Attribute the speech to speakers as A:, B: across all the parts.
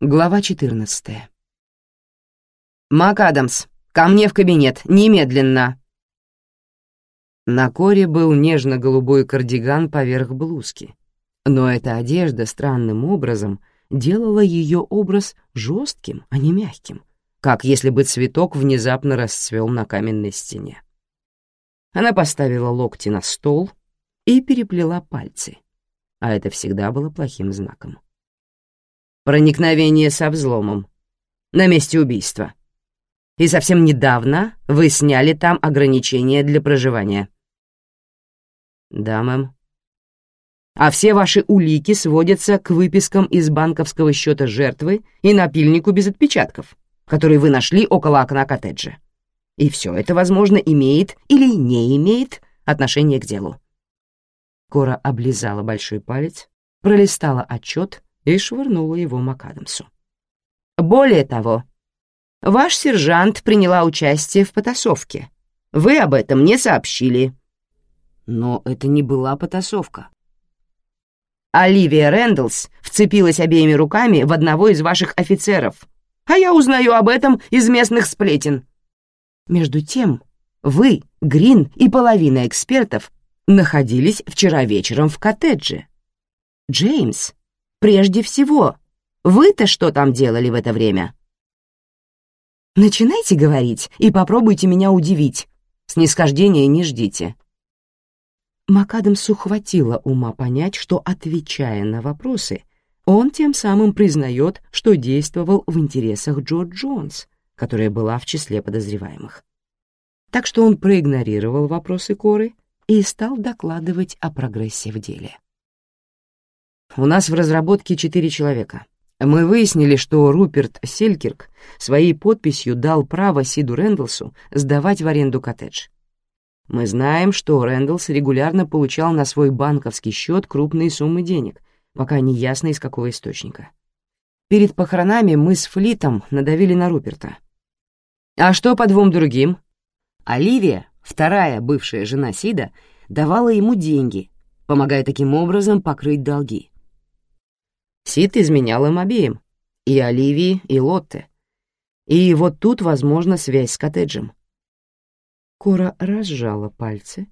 A: Глава 14 «Мак Адамс, ко мне в кабинет, немедленно!» На Коре был нежно-голубой кардиган поверх блузки, но эта одежда странным образом делала ее образ жестким, а не мягким, как если бы цветок внезапно расцвел на каменной стене. Она поставила локти на стол и переплела пальцы, а это всегда было плохим знаком. Проникновение со взломом. На месте убийства. И совсем недавно вы сняли там ограничения для проживания. Да, мэм. А все ваши улики сводятся к выпискам из банковского счета жертвы и напильнику без отпечатков, который вы нашли около окна коттеджа. И все это, возможно, имеет или не имеет отношение к делу. Кора облизала большой палец, пролистала отчет и швырнула его МакАдамсу. «Более того, ваш сержант приняла участие в потасовке. Вы об этом не сообщили». Но это не была потасовка. Оливия Рэндаллс вцепилась обеими руками в одного из ваших офицеров, а я узнаю об этом из местных сплетен. Между тем, вы, Грин и половина экспертов находились вчера вечером в коттедже. Джеймс Прежде всего, вы-то что там делали в это время? Начинайте говорить и попробуйте меня удивить. Снисхождения не ждите. МакАдамсу хватило ума понять, что, отвечая на вопросы, он тем самым признает, что действовал в интересах Джо Джонс, которая была в числе подозреваемых. Так что он проигнорировал вопросы Коры и стал докладывать о прогрессе в деле. У нас в разработке четыре человека. Мы выяснили, что Руперт Селькирк своей подписью дал право Сиду Рэндалсу сдавать в аренду коттедж. Мы знаем, что Рэндалс регулярно получал на свой банковский счет крупные суммы денег, пока не ясно из какого источника. Перед похоронами мы с Флитом надавили на Руперта. А что по двум другим? Оливия, вторая бывшая жена Сида, давала ему деньги, помогая таким образом покрыть долги. Сид изменял им обеим, и Оливии, и Лотте. И вот тут, возможно, связь с коттеджем. Кора разжала пальцы,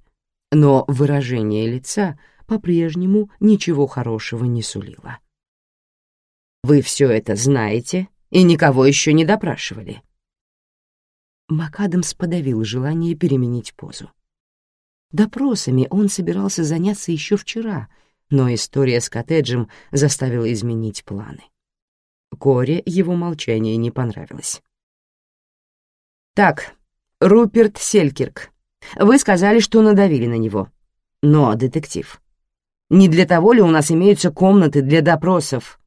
A: но выражение лица по-прежнему ничего хорошего не сулило. «Вы все это знаете и никого еще не допрашивали?» МакАдамс подавил желание переменить позу. Допросами он собирался заняться еще вчера — но история с коттеджем заставила изменить планы. Коре его молчание не понравилось. «Так, Руперт Селькирк, вы сказали, что надавили на него. Но, детектив, не для того ли у нас имеются комнаты для допросов?»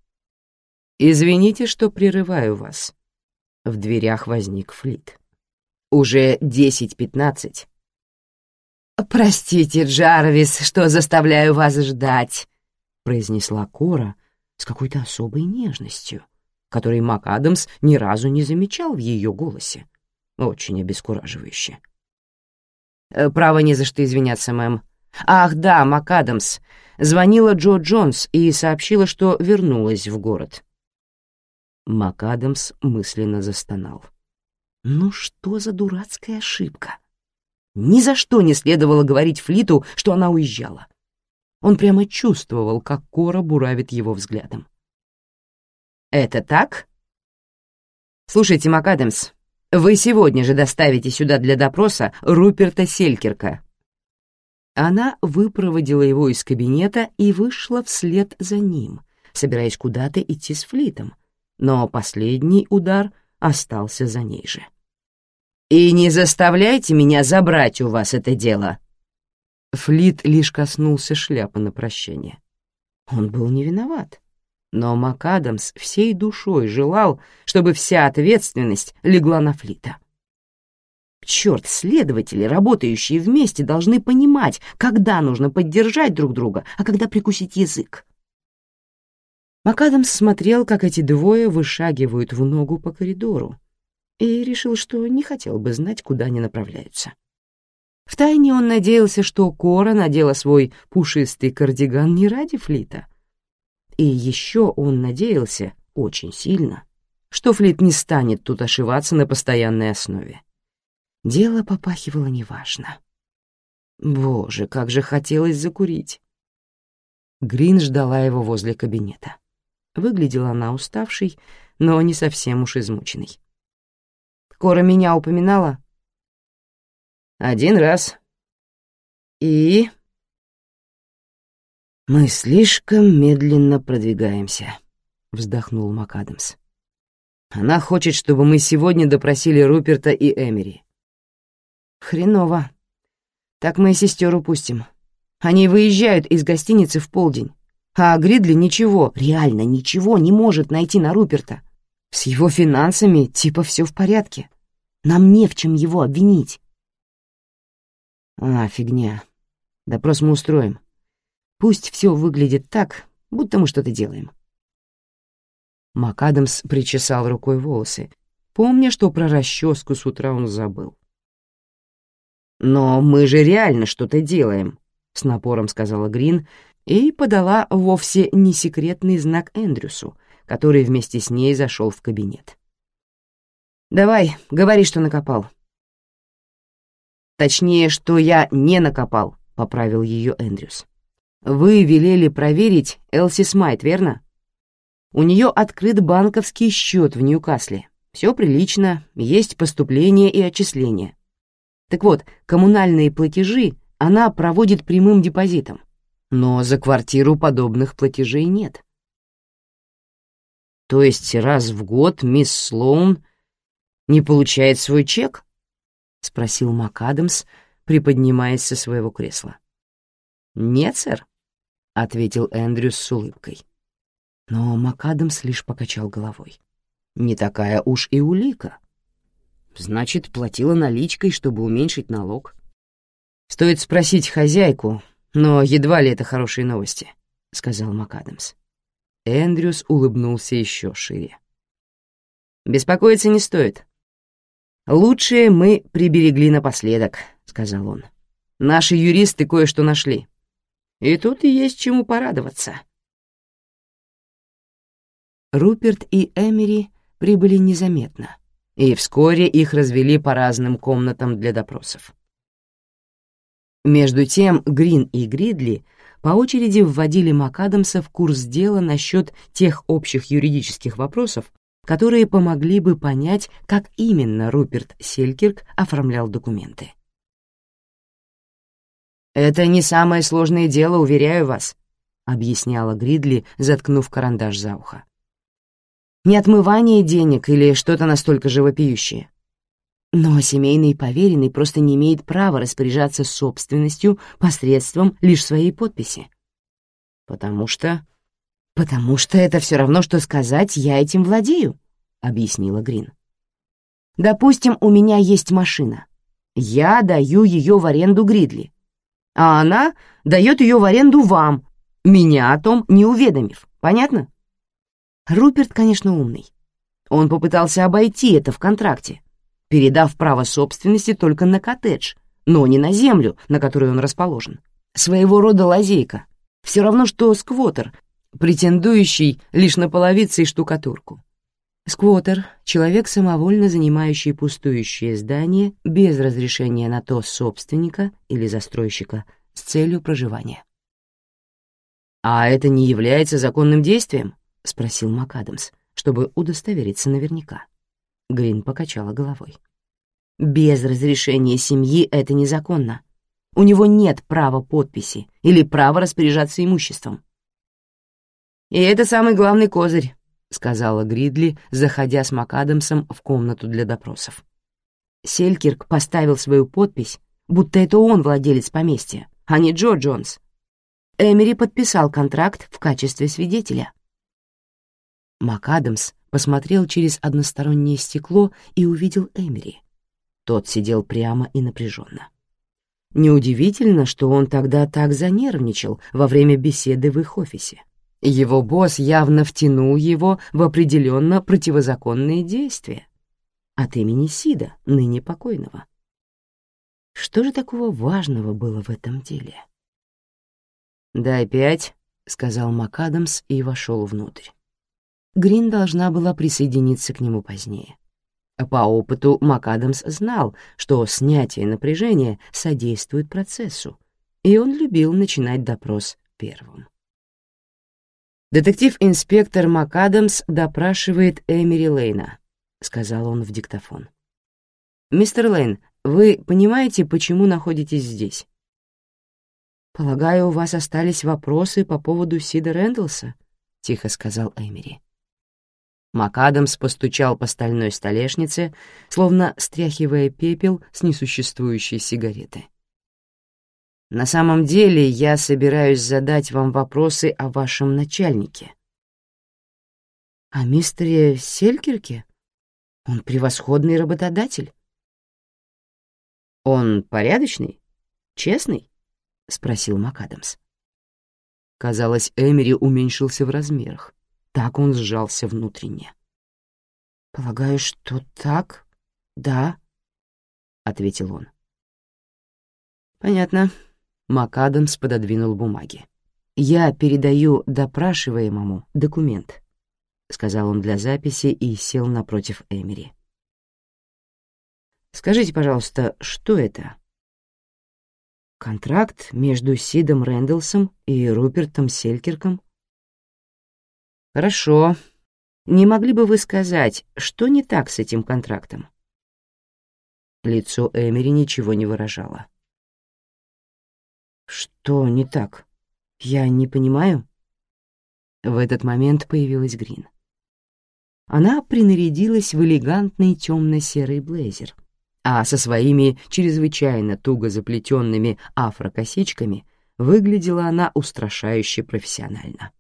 A: «Извините, что прерываю вас». В дверях возник Флит. «Уже десять-пятнадцать. «Простите, Джарвис, что заставляю вас ждать», — произнесла Кора с какой-то особой нежностью, которой МакАдамс ни разу не замечал в ее голосе. Очень обескураживающе. «Э, «Право не за что извиняться, мэм. Ах, да, МакАдамс. Звонила Джо Джонс и сообщила, что вернулась в город». МакАдамс мысленно застонал. «Ну что за дурацкая ошибка?» Ни за что не следовало говорить Флиту, что она уезжала. Он прямо чувствовал, как Кора буравит его взглядом. «Это так?» «Слушайте, МакАдамс, вы сегодня же доставите сюда для допроса Руперта Селькерка». Она выпроводила его из кабинета и вышла вслед за ним, собираясь куда-то идти с Флитом, но последний удар остался за ней же. И не заставляйте меня забрать у вас это дело». Флит лишь коснулся шляпы на прощание. Он был не виноват, но МакАдамс всей душой желал, чтобы вся ответственность легла на Флита. Черт, следователи, работающие вместе, должны понимать, когда нужно поддержать друг друга, а когда прикусить язык. МакАдамс смотрел, как эти двое вышагивают в ногу по коридору, и решил, что не хотел бы знать, куда они направляются. Втайне он надеялся, что Кора надела свой пушистый кардиган не ради Флита. И еще он надеялся, очень сильно, что Флит не станет тут ошиваться на постоянной основе. Дело попахивало неважно. Боже, как же хотелось закурить. Грин ждала его возле кабинета. Выглядела она уставшей, но не совсем уж измученной. «Кора меня упоминала?» «Один раз. И...» «Мы слишком медленно продвигаемся», — вздохнул МакАдамс. «Она хочет, чтобы мы сегодня допросили Руперта и Эмери». «Хреново. Так мы и сестер упустим. Они выезжают из гостиницы в полдень. А Гридли ничего, реально ничего не может найти на Руперта. С его финансами типа все в порядке. Нам не в чем его обвинить. А, фигня. Допрос мы устроим. Пусть все выглядит так, будто мы что-то делаем. МакАдамс причесал рукой волосы, помня, что про расческу с утра он забыл. «Но мы же реально что-то делаем», — с напором сказала Грин, и подала вовсе не секретный знак Эндрюсу, который вместе с ней зашел в кабинет. «Давай, говори, что накопал». «Точнее, что я не накопал», — поправил ее Эндрюс. «Вы велели проверить Элси Смайт, верно? У нее открыт банковский счет в Ньюкасле. Все прилично, есть поступления и отчисления. Так вот, коммунальные платежи она проводит прямым депозитом но за квартиру подобных платежей нет. То есть раз в год мисс Слоун не получает свой чек? — спросил МакАдамс, приподнимаясь со своего кресла. «Нет, сэр», — ответил Эндрюс с улыбкой. Но МакАдамс лишь покачал головой. «Не такая уж и улика. Значит, платила наличкой, чтобы уменьшить налог. Стоит спросить хозяйку, но едва ли это хорошие новости», — сказал МакАдамс. Эндрюс улыбнулся еще шире. «Беспокоиться не стоит. Лучшее мы приберегли напоследок», — сказал он. «Наши юристы кое-что нашли. И тут и есть чему порадоваться». Руперт и Эмери прибыли незаметно, и вскоре их развели по разным комнатам для допросов. Между тем Грин и Гридли по очереди вводили МакАдамса в курс дела насчет тех общих юридических вопросов, которые помогли бы понять, как именно Руперт Селькирк оформлял документы. «Это не самое сложное дело, уверяю вас», — объясняла Гридли, заткнув карандаш за ухо. «Не отмывание денег или что-то настолько живопиющее. Но семейный поверенный просто не имеет права распоряжаться собственностью посредством лишь своей подписи. Потому что... Потому что это все равно, что сказать «я этим владею», — объяснила Грин. Допустим, у меня есть машина. Я даю ее в аренду Гридли, а она дает ее в аренду вам, меня о том не уведомив. Понятно? Руперт, конечно, умный. Он попытался обойти это в контракте, передав право собственности только на коттедж, но не на землю, на которой он расположен. Своего рода лазейка. Все равно, что сквотер, претендующий лишь на половицы и штукатурку. Сквотер — человек, самовольно занимающий пустующее здание без разрешения на то собственника или застройщика с целью проживания. «А это не является законным действием?» — спросил МакАдамс, чтобы удостовериться наверняка. Грин покачала головой. Без разрешения семьи это незаконно. У него нет права подписи или права распоряжаться имуществом. «И это самый главный козырь», — сказала Гридли, заходя с МакАдамсом в комнату для допросов. Селькирк поставил свою подпись, будто это он владелец поместья, а не Джо Джонс. Эмери подписал контракт в качестве свидетеля. МакАдамс посмотрел через одностороннее стекло и увидел Эмери. Тот сидел прямо и напряженно. Неудивительно, что он тогда так занервничал во время беседы в их офисе. Его босс явно втянул его в определенно противозаконные действия от имени Сида, ныне покойного. Что же такого важного было в этом деле? «Дай пять», — сказал МакАдамс и вошел внутрь. Грин должна была присоединиться к нему позднее. По опыту МакАдамс знал, что снятие напряжения содействует процессу, и он любил начинать допрос первым. «Детектив-инспектор МакАдамс допрашивает Эмери Лейна», — сказал он в диктофон. «Мистер Лейн, вы понимаете, почему находитесь здесь?» «Полагаю, у вас остались вопросы по поводу Сида Рэндалса?» — тихо сказал Эмери. МакАдамс постучал по стальной столешнице, словно стряхивая пепел с несуществующей сигареты. «На самом деле я собираюсь задать вам вопросы о вашем начальнике». «О мистере Селькирке? Он превосходный работодатель». «Он порядочный? Честный?» — спросил МакАдамс. Казалось, Эмери уменьшился в размерах. Так он сжался внутренне. «Полагаю, что так, да», — ответил он. «Понятно». МакАдамс пододвинул бумаги. «Я передаю допрашиваемому документ», — сказал он для записи и сел напротив Эмери. «Скажите, пожалуйста, что это?» «Контракт между Сидом Рэндалсом и Рупертом Селькирком?» «Хорошо. Не могли бы вы сказать, что не так с этим контрактом?» Лицо Эмери ничего не выражало. «Что не так? Я не понимаю?» В этот момент появилась Грин. Она принарядилась в элегантный темно-серый блейзер, а со своими чрезвычайно туго заплетенными афрокосичками выглядела она устрашающе профессионально.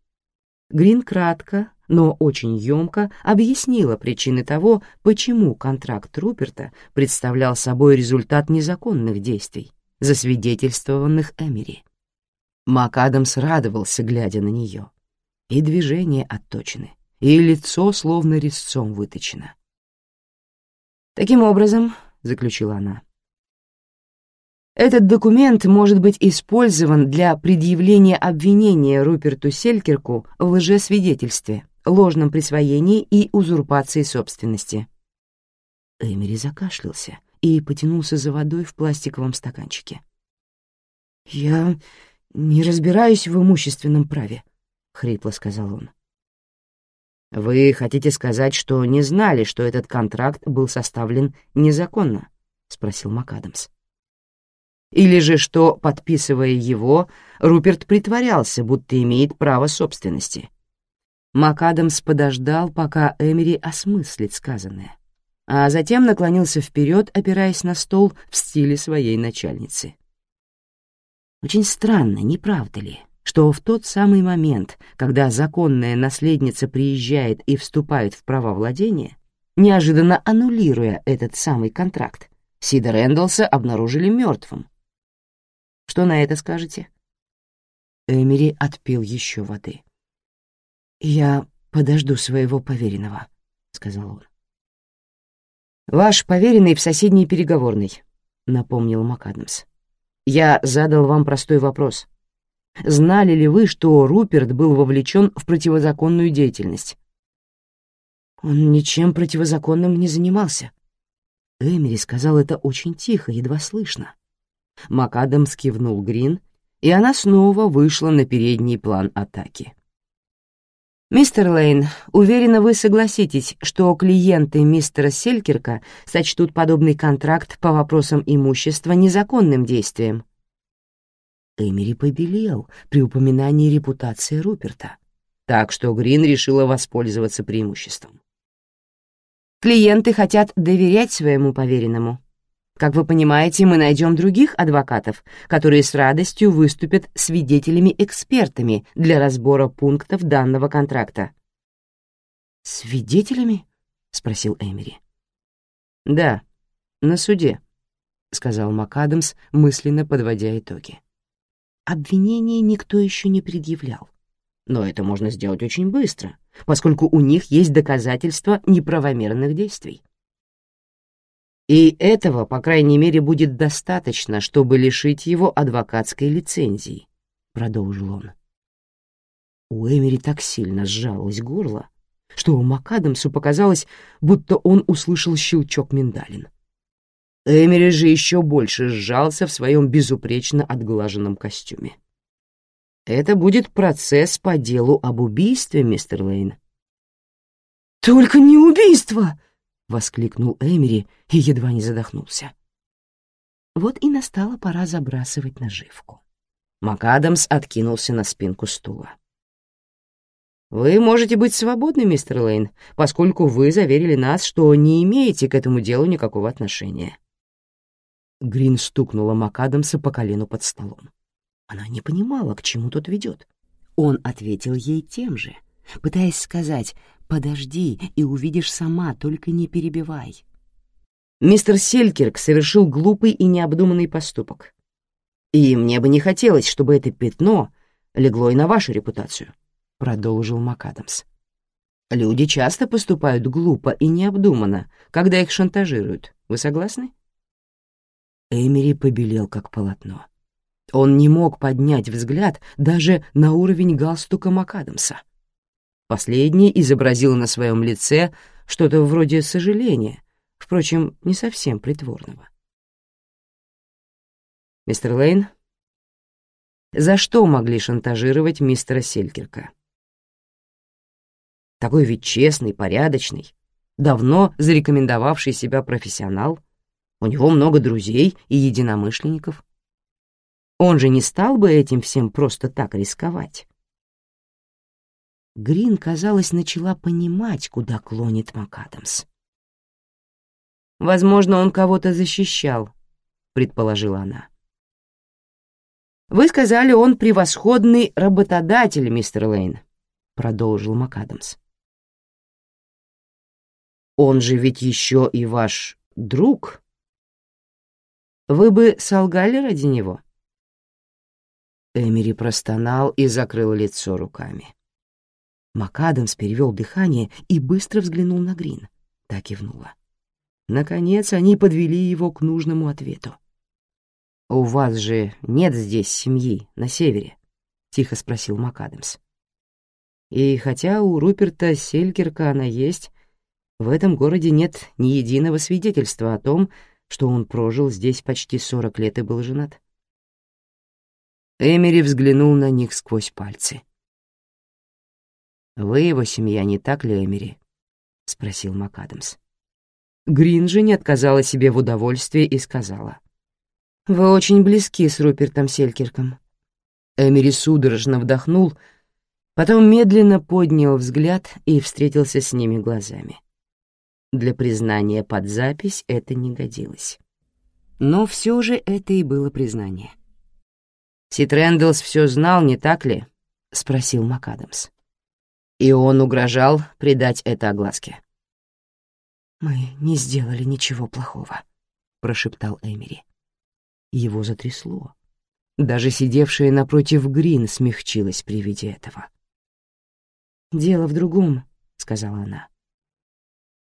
A: Грин кратко, но очень емко объяснила причины того, почему контракт Руперта представлял собой результат незаконных действий, засвидетельствованных Эмери. МакАдамс радовался, глядя на нее. И движения отточены, и лицо словно резцом выточено. «Таким образом», — заключила она, этот документ может быть использован для предъявления обвинения Руперту Селькерку в лжесвидетельстве, ложном присвоении и узурпации собственности. Эмери закашлялся и потянулся за водой в пластиковом стаканчике. «Я не разбираюсь в имущественном праве», — хрипло сказал он. «Вы хотите сказать, что не знали, что этот контракт был составлен незаконно?» — спросил МакАдамс. Или же что, подписывая его, Руперт притворялся, будто имеет право собственности. МакАдамс подождал, пока Эмери осмыслит сказанное, а затем наклонился вперед, опираясь на стол в стиле своей начальницы. Очень странно, не правда ли, что в тот самый момент, когда законная наследница приезжает и вступает в права владения, неожиданно аннулируя этот самый контракт, Сида Рэндалса обнаружили мертвым, что на это скажете?» Эмери отпил еще воды. «Я подожду своего поверенного», — сказал он. «Ваш поверенный в соседней переговорной», — напомнил МакАдамс. «Я задал вам простой вопрос. Знали ли вы, что Руперт был вовлечен в противозаконную деятельность?» «Он ничем противозаконным не занимался». Эмери сказал это очень тихо, едва слышно. МакАдамс кивнул Грин, и она снова вышла на передний план атаки. «Мистер Лейн, уверена, вы согласитесь, что клиенты мистера Селькерка сочтут подобный контракт по вопросам имущества незаконным действием». Эмери побелел при упоминании репутации Руперта, так что Грин решила воспользоваться преимуществом. «Клиенты хотят доверять своему поверенному», как вы понимаете, мы найдем других адвокатов, которые с радостью выступят свидетелями-экспертами для разбора пунктов данного контракта. «Свидетелями?» — спросил Эмери. «Да, на суде», — сказал МакАдамс, мысленно подводя итоги. Обвинение никто еще не предъявлял. Но это можно сделать очень быстро, поскольку у них есть доказательства неправомерных действий. И этого, по крайней мере, будет достаточно, чтобы лишить его адвокатской лицензии, продолжил он. У Эмери так сильно сжалось горло, что у МакАдамсу показалось, будто он услышал щелчок миндалин. Эмери же еще больше сжался в своем безупречно отглаженном костюме. «Это будет процесс по делу об убийстве, мистер Лейн». «Только не убийство!» — воскликнул Эмери и едва не задохнулся. Вот и настала пора забрасывать наживку. МакАдамс откинулся на спинку стула. «Вы можете быть свободны, мистер Лейн, поскольку вы заверили нас, что не имеете к этому делу никакого отношения». Грин стукнула МакАдамса по колену под столом. Она не понимала, к чему тот ведет. Он ответил ей тем же, пытаясь сказать «Подожди, и увидишь сама, только не перебивай». Мистер Селькирк совершил глупый и необдуманный поступок. И мне бы не хотелось, чтобы это пятно легло и на вашу репутацию, — продолжил МакАдамс. Люди часто поступают глупо и необдуманно, когда их шантажируют. Вы согласны? Эмери побелел, как полотно. Он не мог поднять взгляд даже на уровень галстука МакАдамса. Последний изобразил на своем лице что-то вроде сожаления, впрочем, не совсем притворного. «Мистер Лейн, за что могли шантажировать мистера Селькирка?» Такой ведь честный, порядочный, давно зарекомендовавший себя профессионал. У него много друзей и единомышленников. Он же не стал бы этим всем просто так рисковать. Грин, казалось, начала понимать, куда клонит МакАдамс. «Возможно, он кого-то защищал», — предположила она. «Вы сказали, он превосходный работодатель, мистер Лейн», — продолжил МакАдамс. «Он же ведь еще и ваш друг. Вы бы солгали ради него?» Эмери простонал и закрыл лицо руками. МакАдамс перевел дыхание и быстро взглянул на Грин. Так кивнула. Наконец они подвели его к нужному ответу. «У вас же нет здесь семьи, на севере?» — тихо спросил МакАдамс. «И хотя у Руперта Селькерка она есть, в этом городе нет ни единого свидетельства о том, что он прожил здесь почти сорок лет и был женат». Эмери взглянул на них сквозь пальцы. «Вы его семья, не так ли, Эмери?» — спросил МакАдамс. Грин же не отказала себе в удовольствии и сказала. «Вы очень близки с Рупертом Селькирком». Эмери судорожно вдохнул, потом медленно поднял взгляд и встретился с ними глазами. Для признания под запись это не годилось. Но все же это и было признание. «Сит Рэндаллс все знал, не так ли?» — спросил МакАдамс и он угрожал придать это огласке. «Мы не сделали ничего плохого», — прошептал Эмери. Его затрясло. Даже сидевшая напротив Грин смягчилась при виде этого. «Дело в другом», — сказала она.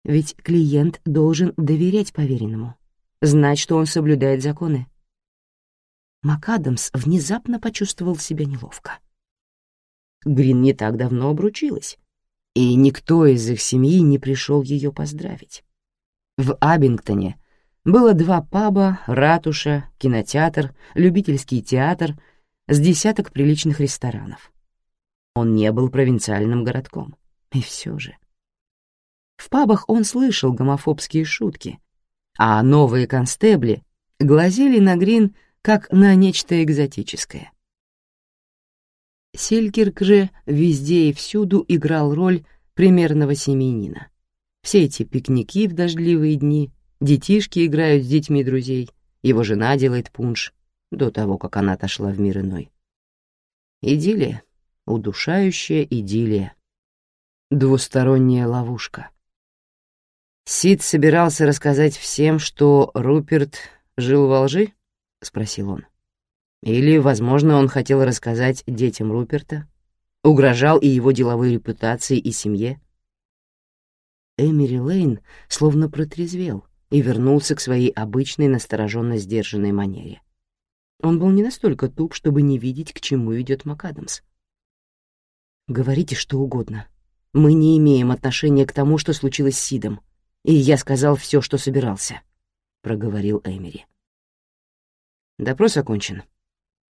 A: «Ведь клиент должен доверять поверенному, знать, что он соблюдает законы». МакАдамс внезапно почувствовал себя неловко. Грин не так давно обручилась, и никто из их семьи не пришел ее поздравить. В Абингтоне было два паба, ратуша, кинотеатр, любительский театр с десяток приличных ресторанов. Он не был провинциальным городком, и все же. В пабах он слышал гомофобские шутки, а новые констебли глазели на Грин как на нечто экзотическое. Селькирк же везде и всюду играл роль примерного семьянина. Все эти пикники в дождливые дни, детишки играют с детьми друзей, его жена делает пунш до того, как она отошла в мир иной. Идиллия, удушающая идиллия, двусторонняя ловушка. Сид собирался рассказать всем, что Руперт жил во лжи? — спросил он. Или, возможно, он хотел рассказать детям Руперта, угрожал и его деловой репутации и семье. Эмери Лейн словно протрезвел и вернулся к своей обычной настороженно сдержанной манере. Он был не настолько туп, чтобы не видеть, к чему идет МакАдамс. «Говорите что угодно. Мы не имеем отношения к тому, что случилось с Сидом, и я сказал все, что собирался», — проговорил Эмери. Допрос окончен.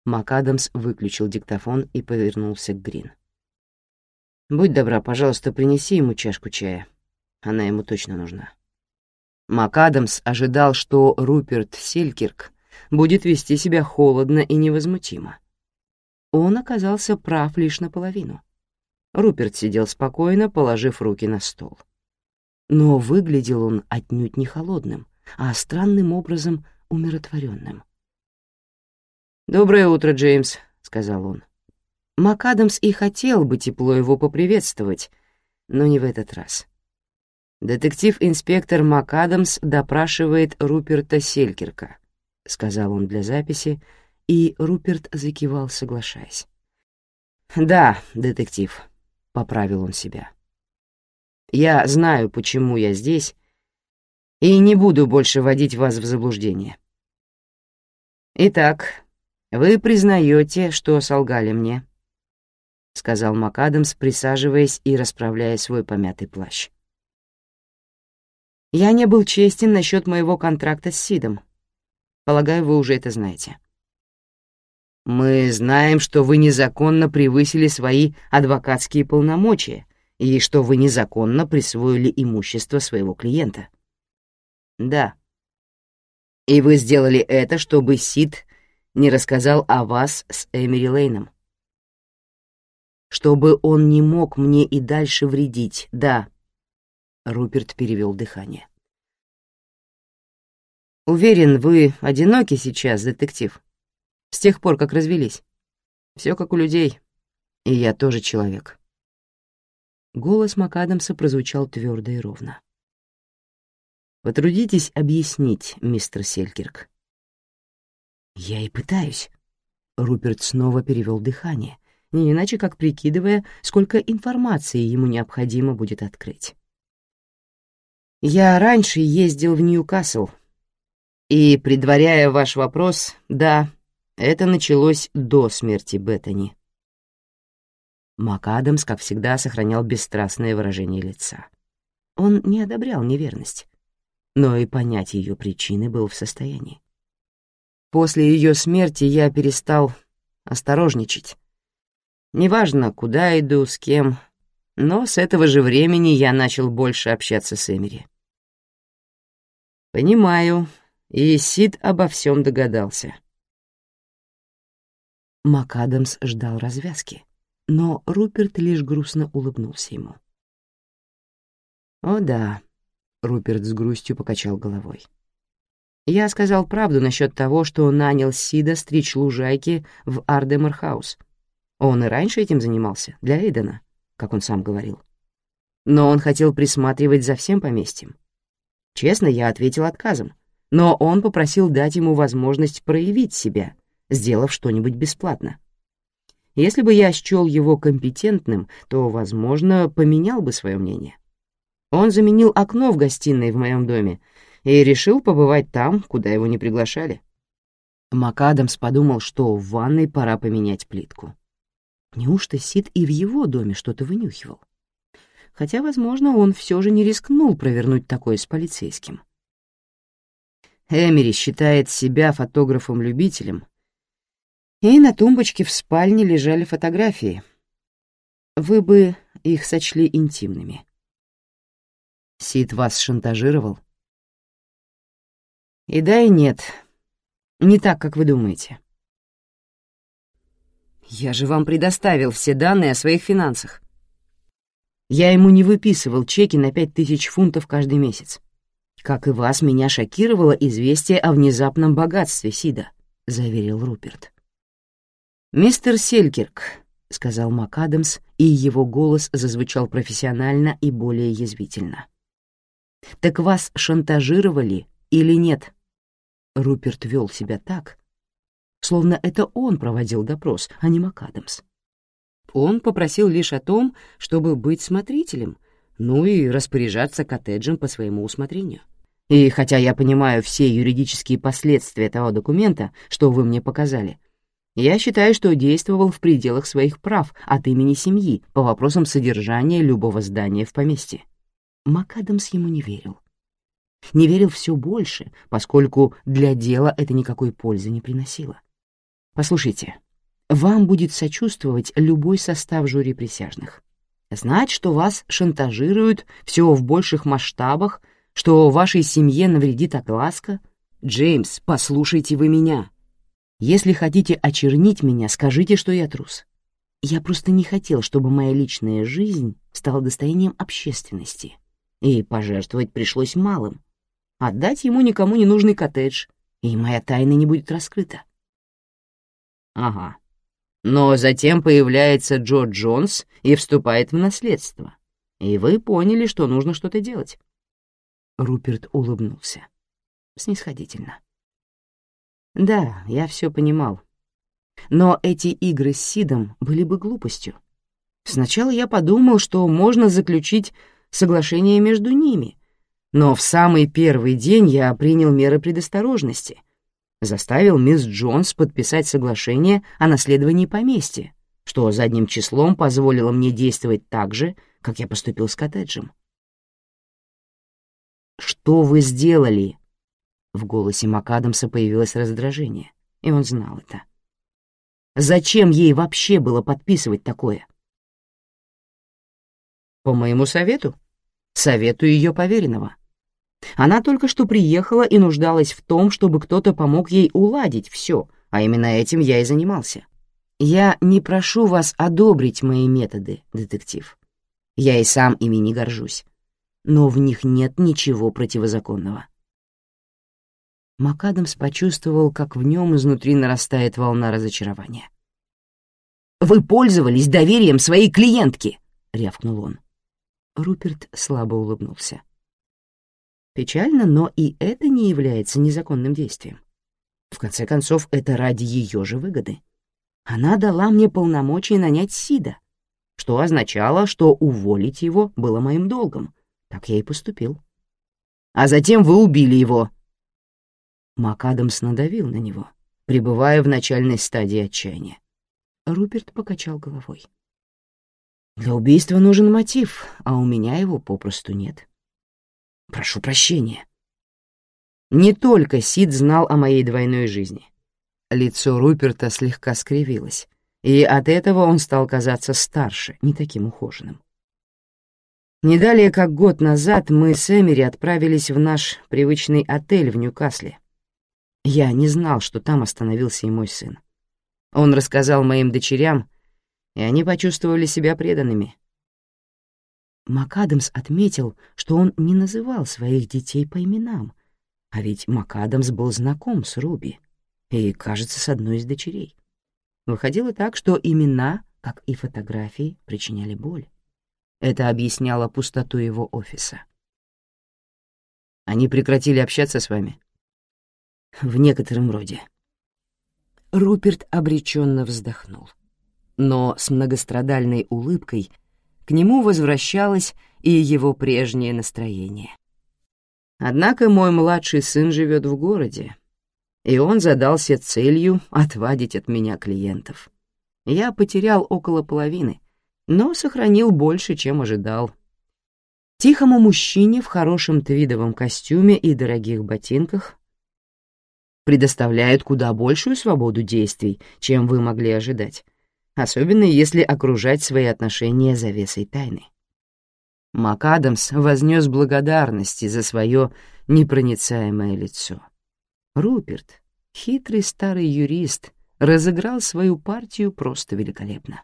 A: МакАдамс выключил диктофон и повернулся к Грин. «Будь добра, пожалуйста, принеси ему чашку чая. Она ему точно нужна». МакАдамс ожидал, что Руперт Селькирк будет вести себя холодно и невозмутимо. Он оказался прав лишь наполовину. Руперт сидел спокойно, положив руки на стол. Но выглядел он отнюдь не холодным, а странным образом умиротворенным. «Доброе утро, Джеймс», — сказал он. МакАдамс и хотел бы тепло его поприветствовать, но не в этот раз. «Детектив-инспектор МакАдамс допрашивает Руперта Селькерка», — сказал он для записи, и Руперт закивал, соглашаясь. «Да, детектив», — поправил он себя. «Я знаю, почему я здесь, и не буду больше вводить вас в заблуждение. Итак, вы признаете, что солгали мне?» — сказал МакАдамс, присаживаясь и расправляя свой помятый плащ. «Я не был честен насчет моего контракта с Сидом. Полагаю, вы уже это знаете». «Мы знаем, что вы незаконно превысили свои адвокатские полномочия и что вы незаконно присвоили имущество своего клиента». «Да». «И вы сделали это, чтобы Сид не рассказал о вас с Эмери Лейном. Чтобы он не мог мне и дальше вредить, да. Руперт перевел дыхание. Уверен, вы одиноки сейчас, детектив. С тех пор, как развелись. Все как у людей. И я тоже человек. Голос МакАдамса прозвучал твердо и ровно. Потрудитесь объяснить, мистер Селькирк, «Я и пытаюсь». Руперт снова перевел дыхание, не иначе как прикидывая, сколько информации ему необходимо будет открыть. «Я раньше ездил в Ньюкасл, и, предваряя ваш вопрос, да, это началось до смерти Беттани». МакАдамс, как всегда, сохранял бесстрастное выражение лица. Он не одобрял неверность, но и понять ее причины был в состоянии. После ее смерти я перестал осторожничать. Неважно, куда иду, с кем, но с этого же времени я начал больше общаться с Эмери. Понимаю, и Сид обо всем догадался. МакАдамс ждал развязки, но Руперт лишь грустно улыбнулся ему. «О да», — Руперт с грустью покачал головой. Я сказал правду насчет того, что нанял Сида стричь лужайки в Ардемерхаус. Он и раньше этим занимался, для Эйдена, как он сам говорил. Но он хотел присматривать за всем поместьем. Честно, я ответил отказом, но он попросил дать ему возможность проявить себя, сделав что-нибудь бесплатно. Если бы я счел его компетентным, то, возможно, поменял бы свое мнение. Он заменил окно в гостиной в моем доме и решил побывать там, куда его не приглашали. МакАдамс подумал, что в ванной пора поменять плитку. Неужто Сид и в его доме что-то вынюхивал? Хотя, возможно, он все же не рискнул провернуть такое с полицейским. Эмери считает себя фотографом-любителем, и на тумбочке в спальне лежали фотографии. Вы бы их сочли интимными. Сид вас шантажировал? И да, и нет. Не так, как вы думаете. Я же вам предоставил все данные о своих финансах. Я ему не выписывал чеки на пять тысяч фунтов каждый месяц. Как и вас, меня шокировало известие о внезапном богатстве Сида, — заверил Руперт. «Мистер Селькирк», — сказал МакАдамс, и его голос зазвучал профессионально и более язвительно. «Так вас шантажировали или нет?» Руперт вел себя так, словно это он проводил допрос, а не МакАдамс. Он попросил лишь о том, чтобы быть смотрителем, ну и распоряжаться коттеджем по своему усмотрению. И хотя я понимаю все юридические последствия того документа, что вы мне показали, я считаю, что действовал в пределах своих прав от имени семьи по вопросам содержания любого здания в поместье. МакАдамс ему не верил. Не верил все больше, поскольку для дела это никакой пользы не приносило. Послушайте, вам будет сочувствовать любой состав жюри присяжных. Знать, что вас шантажируют все в больших масштабах, что вашей семье навредит огласка. Джеймс, послушайте вы меня. Если хотите очернить меня, скажите, что я трус. Я просто не хотел, чтобы моя личная жизнь стала достоянием общественности. И пожертвовать пришлось малым. Отдать ему никому не нужный коттедж, и моя тайна не будет раскрыта. Ага. Но затем появляется Джо Джонс и вступает в наследство. И вы поняли, что нужно что-то делать. Руперт улыбнулся. Снисходительно. Да, я все понимал. Но эти игры с Сидом были бы глупостью. Сначала я подумал, что можно заключить соглашение между ними, но в самый первый день я принял меры предосторожности, заставил мисс Джонс подписать соглашение о наследовании поместья, что задним числом позволило мне действовать так же, как я поступил с коттеджем. «Что вы сделали?» В голосе МакАдамса появилось раздражение, и он знал это. «Зачем ей вообще было подписывать такое?» «По моему совету. Совету ее поверенного. Она только что приехала и нуждалась в том, чтобы кто-то помог ей уладить все, а именно этим я и занимался. Я не прошу вас одобрить мои методы, детектив. Я и сам ими не горжусь. Но в них нет ничего противозаконного. МакАдамс почувствовал, как в нем изнутри нарастает волна разочарования. «Вы пользовались доверием своей клиентки!» — рявкнул он. Руперт слабо улыбнулся. Печально, но и это не является незаконным действием. В конце концов, это ради ее же выгоды. Она дала мне полномочия нанять Сида, что означало, что уволить его было моим долгом. Так я и поступил. А затем вы убили его, МакАдамс надавил на него, пребывая в начальной стадии отчаяния. Руперт покачал головой. «Для убийства нужен мотив, а у меня его попросту нет. Прошу прощения». Не только Сид знал о моей двойной жизни. Лицо Руперта слегка скривилось, и от этого он стал казаться старше, не таким ухоженным. Не далее, как год назад, мы с Эмери отправились в наш привычный отель в Ньюкасле, я не знал, что там остановился и мой сын. Он рассказал моим дочерям, и они почувствовали себя преданными. МакАдамс отметил, что он не называл своих детей по именам, а ведь МакАдамс был знаком с Руби и, кажется, с одной из дочерей. Выходило так, что имена, как и фотографии, причиняли боль. Это объясняло пустоту его офиса. «Они прекратили общаться с вами?» в некотором роде. Руперт обреченно вздохнул. Но с многострадальной улыбкой к нему возвращалось и его прежнее настроение. Однако мой младший сын живет в городе, и он задался целью отвадить от меня клиентов. Я потерял около половины, но сохранил больше, чем ожидал. Тихому мужчине в хорошем твидовом костюме и дорогих ботинках предоставляют куда большую свободу действий, чем вы могли ожидать, особенно если окружать свои отношения завесой тайны. МакАдамс вознес благодарности за свое непроницаемое лицо. Руперт, хитрый старый юрист, разыграл свою партию просто великолепно.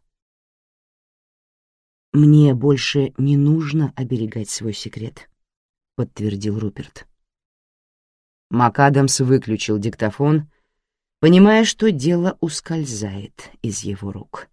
A: «Мне больше не нужно оберегать свой секрет», — подтвердил Руперт. МакАдамс выключил диктофон, понимая, что дело ускользает из его рук.